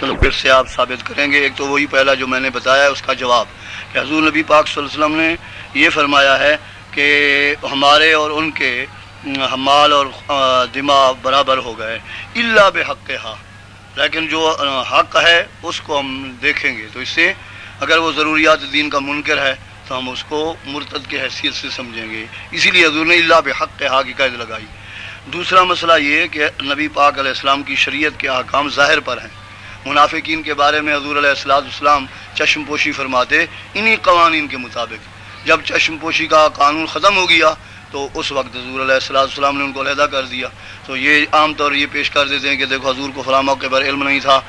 چلو پھر سے آپ ثابت کریں گے۔ ایک تو وہی پہلا جو میں نے بتایا ہے، اس کا جواب۔ کہ حضور نبی پاک صلی اللہ علیہ وسلم نے یہ فرمایا ہے کہ ہمارے اور ان کے مال اور دماغ برابر ہو گئے۔ اللہ بے حق ہاں لیکن جو حق ہے، اس کو ہم دیکھیں گے۔ تو اس سے اگر وہ ضروریات دین کا منکر ہے، تو ہم اس کو مرتد کے حیثیت سے سمجھیں گے۔ اسی لیے حضور نے اللہ بے حق کی قید لگائی۔ دوسرا مسئلہ یہ کہ نبی پاک علیہ السلام کی شریعت کے احکام ظاہر پر ہیں۔ منافقین کے بارے میں حضور علیہ السلام السلام چشم پوشی فرماتے، انہی قوانین کے مطابق۔ جب چشم پوشی کا قانون ختم ہو گیا، تو اس وقت حضور علیہ السلام السلام نے ان کو علیحدہ کر دیا۔ تو یہ عام طور یہ پیش کر دیتے ہیں کہ دیکھو، حضور کو فلاں موقع پر علم نہیں تھا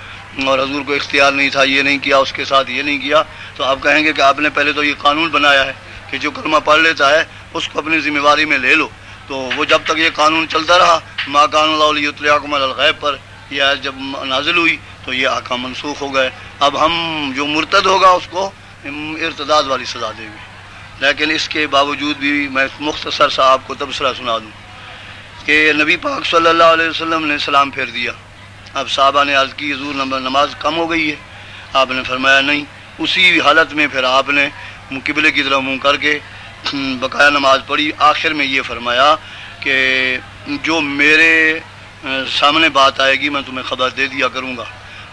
اور حضور کو اختیار نہیں تھا، یہ نہیں کیا، اس کے ساتھ یہ نہیں کیا۔ تو آپ کہیں گے کہ آپ نے پہلے تو یہ قانون بنایا ہے کہ جو کلمہ پڑھ لیتا ہے، اس کو اپنی ذمہ داری میں لے لو۔ تو وہ جب تک یہ قانون چلتا رہا ماں قانون اللہ الغیب پر یا جب نازل ہوئی تو یہ آکام منسوخ ہو گئے۔ اب ہم جو مرتد ہوگا اس کو ارتداد والی سزا دیں گے۔ لیکن اس کے باوجود بھی میں مختصر سا آپ کو تبصرہ سنا دوں۔ کہ نبی پاک صلی اللہ علیہ وسلم نے سلام پھیر دیا۔ اب صحابہ نے عرض کی، حضور نماز کم ہو گئی ہے۔ آپ نے فرمایا، نہیں، اسی حالت میں پھر آپ نے قبلے کی طرح منہ کر کے بقایا نماز پڑھی۔ آخر میں یہ فرمایا کہ جو میرے سامنے بات آئے گی، میں تمہیں خبر دے دیا کروں گا۔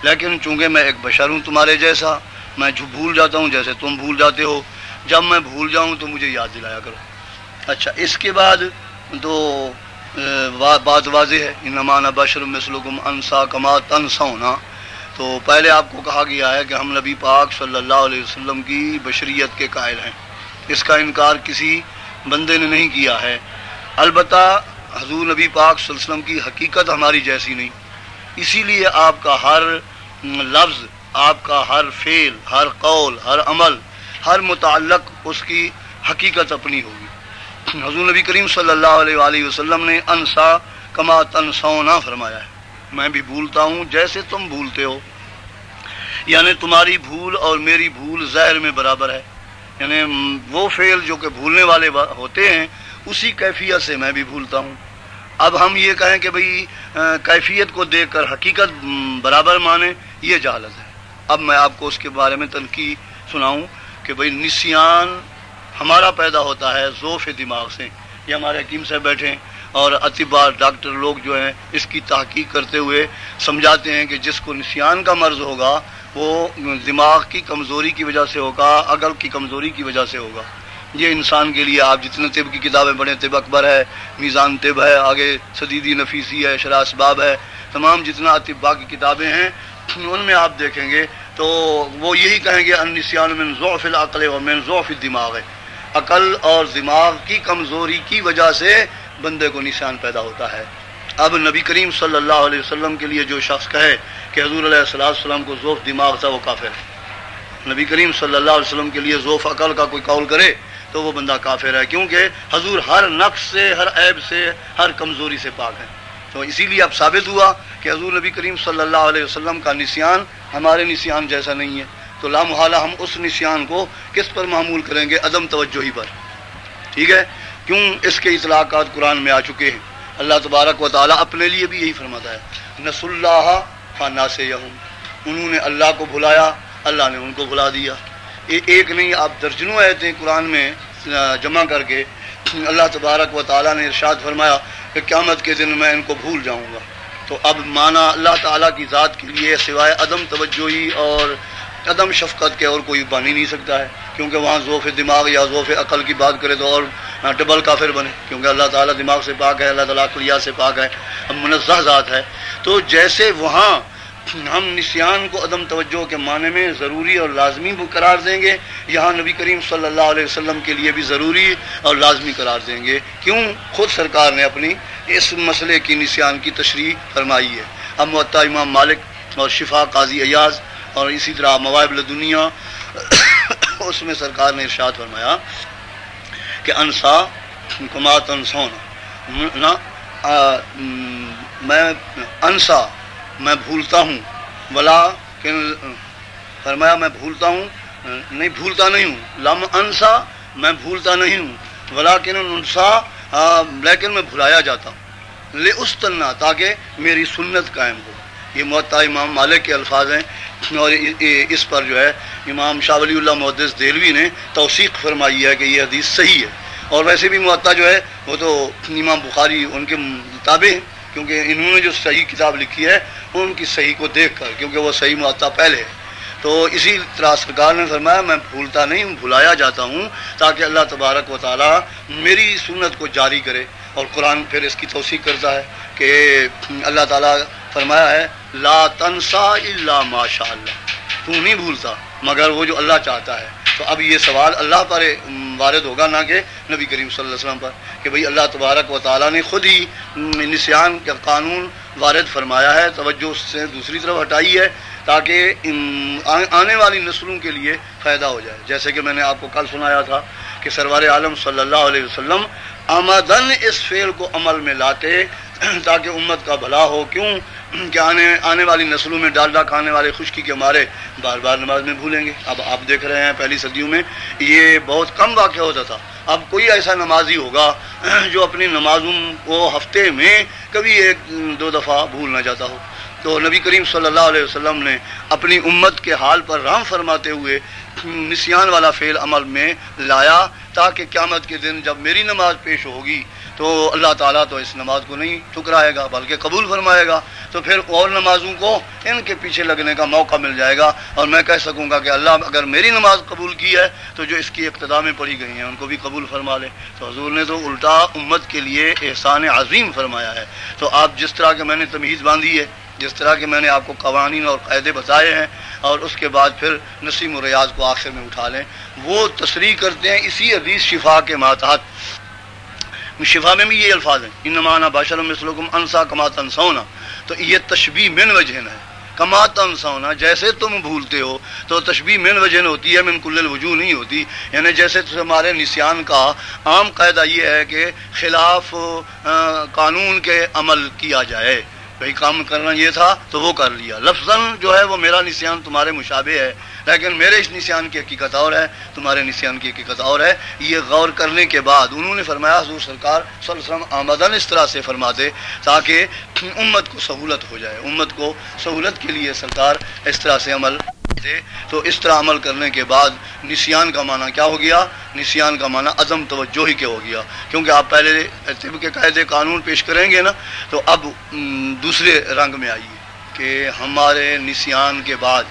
لیکن چونکہ میں ایک بشر ہوں تمہارے جیسا، میں جو بھول جاتا ہوں جیسے تم بھول جاتے ہو، جب میں بھول جاؤں تو مجھے یاد دلایا کرو۔ اچھا اس کے بعد تو بات واضح ہے۔ نمان بشر مسلکم انسا کما تنسونا۔ تو پہلے آپ کو کہا گیا ہے کہ ہم نبی پاک صلی اللہ علیہ وسلم کی بشریت کے قائل ہیں۔ اس کا انکار کسی بندے نے نہیں کیا ہے۔ البتہ حضور نبی پاک صلی اللہ علیہ وسلم کی حقیقت ہماری جیسی نہیں۔ اسی لیے آپ کا ہر لفظ آپ کا ہر فعل، ہر قول، ہر عمل، ہر متعلق اس کی حقیقت اپنی ہوگی۔ حضور نبی کریم صلی اللہ علیہ وآلہ وسلم نے انسا کما تنسونا فرمایا ہے۔ میں بھی بھولتا ہوں جیسے تم بھولتے ہو۔ یعنی تمہاری بھول اور میری بھول زہر میں برابر ہے۔ یعنی وہ فعل جو کہ بھولنے والے ہوتے ہیں، اسی کیفیت سے میں بھی بھولتا ہوں۔ اب ہم یہ کہیں کہ بھئی کیفیت کو دیکھ کر حقیقت برابر مانے، یہ جہالت ہے۔ اب میں آپ کو اس کے بارے میں تنقید سناؤں کہ بھئی نسیان ہمارا پیدا ہوتا ہے ذوف دماغ سے۔ یہ ہمارے حکیم سے بیٹھے اور اطبا ڈاکٹر لوگ جو ہیں، اس کی تحقیق کرتے ہوئے سمجھاتے ہیں کہ جس کو نسیان کا مرض ہوگا، وہ دماغ کی کمزوری کی وجہ سے ہوگا، عقل کی کمزوری کی وجہ سے ہوگا۔ یہ انسان کے لیے آپ جتنے طب کی کتابیں پڑھیں، طب اکبر ہے، میزان طب ہے، آگے صدیدی نفیسی ہے شرح اسباب ہے، تمام جتنا اطبا کی کتابیں ہیں، ان میں آپ دیکھیں گے تو وہ یہی کہیں گے انسیان من ضعف العقل و من ضعف الدماغ۔ ہے عقل اور دماغ کی کمزوری کی وجہ سے بندے کو نشان پیدا ہوتا ہے۔ اب نبی کریم صلی اللہ علیہ وسلم کے لیے جو شخص کہے کہ حضور علیہ السلام السلام کو ذوف دماغ تھا، وہ کافر ہے۔ نبی کریم صلی اللہ علیہ وسلم کے لیے ذوف عقل کا کوئی قول کرے تو وہ بندہ کافر ہے، کیونکہ حضور ہر نقص سے، ہر عیب سے، ہر کمزوری سے پاک ہے تو اسی لیے اب ثابت ہوا کہ حضور نبی کریم صلی اللہ علیہ وسلم کا نسیان ہمارے نسیان جیسا نہیں ہے۔ تو لامحالہ ہم اس نسیان کو کس پر معمول کریں گے؟ عدم توجہی پر۔ ٹھیک ہے؟ کیوں اس کے اطلاقات قرآن میں آ چکے ہیں؟ اللہ تبارک و تعالیٰ اپنے لیے بھی یہی فرماتا ہے۔ نس اللہ فانا سے انہوں نے اللہ کو بھلایا، اللہ نے ان کو بھلا دیا۔ ایک نہیں، آپ درجنوں آئے تھے قرآن میں جمع کر کے اللہ تبارک و تعالیٰ نے ارشاد فرمایا کہ قیامت کے دن میں ان کو بھول جاؤں گا۔ تو اب مانا اللہ تعالیٰ کی ذات کے لیے سوائے عدم توجہی اور عدم شفقت کے اور کوئی بن ہی نہیں سکتا ہے، کیونکہ وہاں ذوف دماغ یا ذوف عقل کی بات کرے تو اور ڈبل کافر بنے۔ کیونکہ اللہ تعالیٰ دماغ سے پاک ہے، اللہ تعالیٰ کلیا سے پاک ہے، اب منزہ ذات ہے۔ تو جیسے وہاں ہم نسیان کو عدم توجہ کے معنی میں ضروری اور لازمی قرار دیں گے۔ یہاں نبی کریم صلی اللہ علیہ وسلم کے لیے بھی ضروری اور لازمی قرار دیں گے۔ کیوں؟ خود سرکار نے اپنی اس مسئلے کی نسیان کی تشریح فرمائی ہے۔ اب معطا امام مالک اور شفا قاضی ایاز اور اسی طرح موائب دنیا اس میں سرکار نے ارشاد فرمایا کہ انسا کمات انسونا میں انسا میں بھولتا ہوں۔ ولا فرمایا میں بھولتا ہوں۔ نہیں بھولتا نہیں ہوں۔ لم انسا میں بھولتا نہیں ہوں۔ ولا کن انسا لیکن میں بھلایا جاتا ہوں۔ لے اس تنہا تاکہ میری سنت قائم ہو۔ یہ معطا امام مالک کے الفاظ ہیں۔ اور اس پر جو ہے، امام شاہ ولی اللہ محدث دہلوی نے توثیق فرمائی ہے کہ یہ حدیث صحیح ہے۔ اور ویسے بھی معطا جو ہے، وہ تو امام بخاری، ان کے مطابق ہیں۔ کیونکہ انہوں نے جو صحیح کتاب لکھی ہے ان کی صحیح کو دیکھ کر، کیونکہ وہ صحیح معطا پہلے ہے تو اسی طرح سرکار نے فرمایا، میں بھولتا نہیں بھلایا جاتا ہوں تاکہ اللہ تبارک و تعالیٰ میری سنت کو جاری کرے۔ اور قرآن پھر اس کی توثیق کرتا ہے کہ اللہ تعالیٰ فرمایا ہے، لا تنسا اللہ ماشاء اللہ۔ تو نہیں بھولتا، مگر وہ جو اللہ چاہتا ہے۔ تو اب یہ سوال اللہ پر وارد ہوگا، نہ کہ نبی کریم صلی اللہ علیہ وسلم پر، کہ بھئی اللہ تبارک و تعالیٰ نے خود ہی نسیان کا قانون وارد فرمایا ہے، توجہ سے دوسری طرف ہٹائی ہے تاکہ آنے والی نسلوں کے لیے فائدہ ہو جائے۔ جیسے کہ میں نے آپ کو کل سنایا تھا کہ سرور عالم صلی اللہ علیہ وسلم آمدن اس فعل کو عمل میں لاتے تاکہ امت کا بھلا ہو۔ کیوں؟ کہ آنے آنے والی نسلوں میں ڈالڈا کھانے والے خشکی کے مارے بار بار نماز میں بھولیں گے۔ اب آپ دیکھ رہے ہیں پہلی صدیوں میں یہ بہت کم واقع ہوتا تھا۔ اب کوئی ایسا نمازی ہوگا جو اپنی نمازوں کو ہفتے میں کبھی ایک، دو دفعہ بھول نہ جاتا ہو۔ تو نبی کریم صلی اللہ علیہ وسلم نے اپنی امت کے حال پر رحم فرماتے ہوئے نسیان والا فعل عمل میں لایا تاکہ قیامت کے دن جب میری نماز پیش ہوگی تو اللہ تعالیٰ تو اس نماز کو نہیں ٹھکرائے گا، بلکہ قبول فرمائے گا۔ تو پھر اور نمازوں کو ان کے پیچھے لگنے کا موقع مل جائے گا۔ اور میں کہہ سکوں گا کہ اللہ اگر میری نماز قبول کی ہے تو جو اس کی ابتدا میں پڑھی گئی ہیں، ان کو بھی قبول فرما لے تو حضور نے تو الٹا امت کے لیے احسان عظیم فرمایا ہے۔ تو آپ جس طرح کے میں نے تمیز باندھی ہے، جس طرح کے میں نے آپ کو قوانین اور قاعدے بتائے ہیں، اور اس کے بعد پھر نسیم و ریاض کو آخر میں اٹھا لیں۔ وہ تصریح کرتے ہیں اسی حدیث شفا کے ماتحت۔ شفا میں بھی یہ الفاظ ہیں۔ انمانا باشر مسلکم انسا کمات انسونا تو یہ تشبی من وجہ ہے۔ کمات انسونا جیسے تم بھولتے ہو، تو تشبی من وجہ ہوتی ہے، من کل الوجو نہیں ہوتی۔ یعنی جیسے ہمارے نسیان کا عام قاعدہ یہ ہے کہ خلاف قانون کے عمل کیا جائے۔ بھائی کام کرنا یہ تھا تو وہ کر لیا۔ لفظ جو ہے وہ میرا نسان تمہارے مشابہ ہے، لیکن میرے اس نسیان کی حقیقت اور ہے، تمہارے نسان کی حقیقت اور ہے۔ یہ غور کرنے کے بعد انہوں نے فرمایا، حضور سرکار صلی اللہ علیہ وسلم آمدن اس طرح سے فرما دے تاکہ امت کو سہولت ہو جائے۔ امت کو سہولت کے لیے سرکار اس طرح سے عمل تھے، تو اس طرح عمل کرنے کے بعد نسیان کا معنی کیا ہو گیا؟ نسیان کا معنی عدم توجہ ہی کے ہو گیا۔ کیونکہ آپ پہلے طب کے قاعدے قانون پیش کریں گے نا، تو اب دوسرے رنگ میں آئیے کہ ہمارے نسیان کے بعد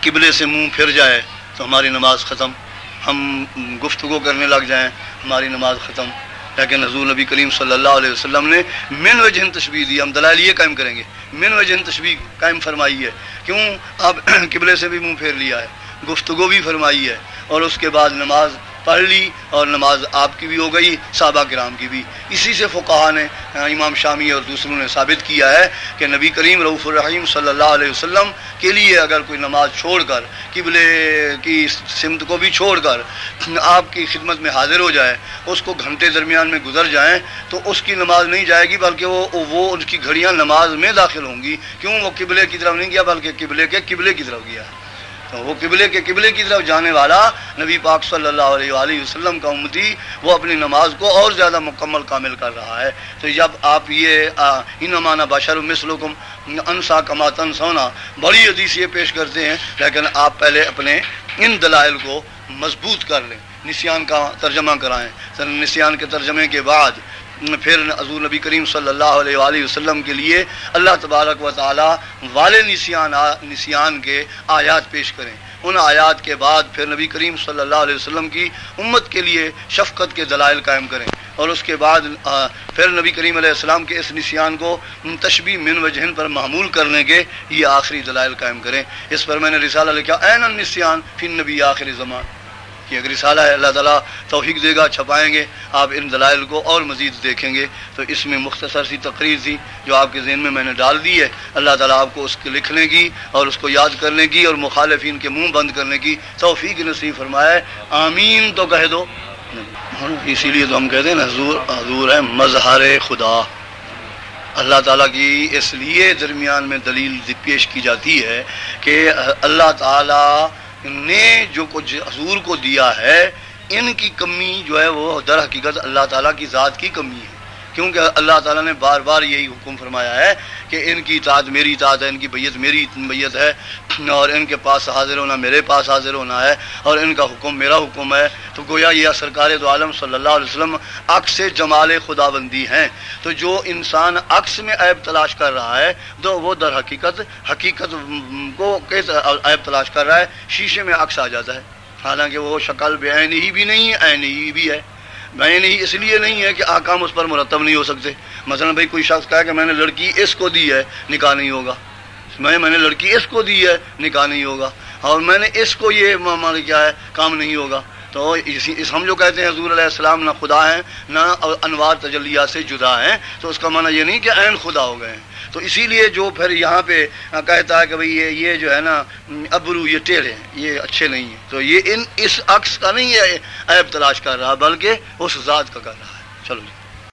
قبلے سے منہ پھر جائے تو ہماری نماز ختم۔ ہم گفتگو کرنے لگ جائیں، ہماری نماز ختم۔ لیکن حضور نبی کریم صلی اللہ علیہ وسلم نے من وجہ تشبیح دی۔ ہم دلائل یہ قائم کریں گے۔ من وجہ تشبیح قائم فرمائی ہے۔ کیوں آپ قبلے سے بھی منہ پھیر لیا ہے؟ گفتگو بھی فرمائی ہے اور اس کے بعد نماز پڑھ لی اور نماز آپ کی بھی ہو گئی، صحابہ کرام کی بھی۔ اسی سے فقہ نے، امام شامی اور دوسروں نے ثابت کیا ہے کہ نبی کریم رعف الرحیم صلی اللہ علیہ وسلم کے لیے اگر کوئی نماز چھوڑ کر قبل کی سمت کو بھی چھوڑ کر آپ کی خدمت میں حاضر ہو جائے، اس کو گھنٹے درمیان میں گزر جائیں، تو اس کی نماز نہیں جائے گی، بلکہ وہ وہ اس کی گھڑیاں نماز میں داخل ہوں گی۔ کیوں؟ وہ قبلے کی طرف نہیں گیا، بلکہ قبلے کے قبلے کی طرف گیا۔ وہ قبلے کے قبلے کی طرف جانے والا نبی پاک صلی اللہ علیہ وآلہ وسلم کا امتی وہ اپنی نماز کو اور زیادہ مکمل کامل کر رہا ہے۔ تو جب آپ یہ انمانہ بشر مثلکم انسا کماتن سونا بڑی حدیث یہ پیش کرتے ہیں، لیکن آپ پہلے اپنے ان دلائل کو مضبوط کر لیں۔ نسیان کا ترجمہ کرائیں۔ نسیان کے ترجمے کے بعد پھر حضور نبی کریم صلی اللہ علیہ وآلہ وسلم کے لیے اللہ تبارک و تعالیٰ والے نسیان نسیان کے آیات پیش کریں۔ ان آیات کے بعد پھر نبی کریم صلی اللہ علیہ وسلم کی امت کے لیے شفقت کے دلائل قائم کریں۔ اور اس کے بعد پھر نبی کریم علیہ السلام کے اس نسیان کو تشبی من وجہن پر معمول کرنے کے یہ آخری دلائل قائم کریں۔ اس پر میں نے رسالہ لکھا این النسیان فی نبی آخری زمان کہ اگر رسالہ ہے، اللہ تعالیٰ توفیق دے گا، چھپائیں گے، آپ ان دلائل کو اور مزید دیکھیں گے۔ تو اس میں مختصر سی تقریر تھی جو آپ کے ذہن میں میں نے ڈال دی ہے۔ اللہ تعالیٰ آپ کو اس کے لکھنے کی اور اس کو یاد کرنے کی اور مخالفین کے منہ بند کرنے کی توفیق نصیب فرمائے۔ آمین تو کہہ دو۔ اسی لیے تو ہم کہتے ہیں نا، حضور حضور ہے مظہر خدا۔ اللہ تعالیٰ کی اس لیے درمیان میں دلیل پیش کی جاتی ہے کہ اللہ تعالیٰ نے جو کچھ حضور کو دیا ہے، ان کی کمی جو ہے وہ در حقیقت اللہ تعالیٰ کی ذات کی کمی ہے۔ کیونکہ اللہ تعالیٰ نے بار بار یہی حکم فرمایا ہے کہ ان کی اطاعت میری اطاعت ہے، ان کی بیت میری بیت ہے، اور ان کے پاس حاضر ہونا میرے پاس حاضر ہونا ہے، اور ان کا حکم میرا حکم ہے۔ تو گویا یہ سرکار دو عالم صلی اللہ علیہ وسلم عکس جمال خدا بندی ہیں۔ تو جو انسان عکس میں عیب تلاش کر رہا ہے، تو وہ در حقیقت حقیقت کو عیب تلاش کر رہا ہے؟ شیشے میں عکس آ جاتا ہے۔ حالانکہ وہ شکل بے عین ہی بھی نہیں ہے عین ہی بھی ہے۔ میں ہی یعنی اس لیے نہیں ہے کہ آکام اس پر مرتب نہیں ہو سکتے۔ مثلا بھائی، کوئی شخص کہا کہ میں نے لڑکی اس کو دی ہے، نکاح نہیں ہوگا۔ میں میں نے لڑکی اس کو دی ہے، نکاح نہیں ہوگا۔ اور میں نے اس کو یہ ہمارے کیا ہے، کام نہیں ہوگا۔ تو اس ہم جو کہتے ہیں حضور علیہ السلام نہ خدا ہیں، نہ انوار تجلیات سے جدا ہیں، تو اس کا معنی یہ نہیں کہ عین خدا ہو گئے ہیں۔ تو اسی لیے جو پھر یہاں پہ کہتا ہے کہ بھئی یہ یہ جو ہے نا، ابرو یہ ٹیڑھے ہیں، یہ اچھے نہیں ہیں۔ تو یہ ان اس عکس کا نہیں ہے عیب تلاش کر رہا، بلکہ اس ذات کا کر رہا ہے۔ چلو جی۔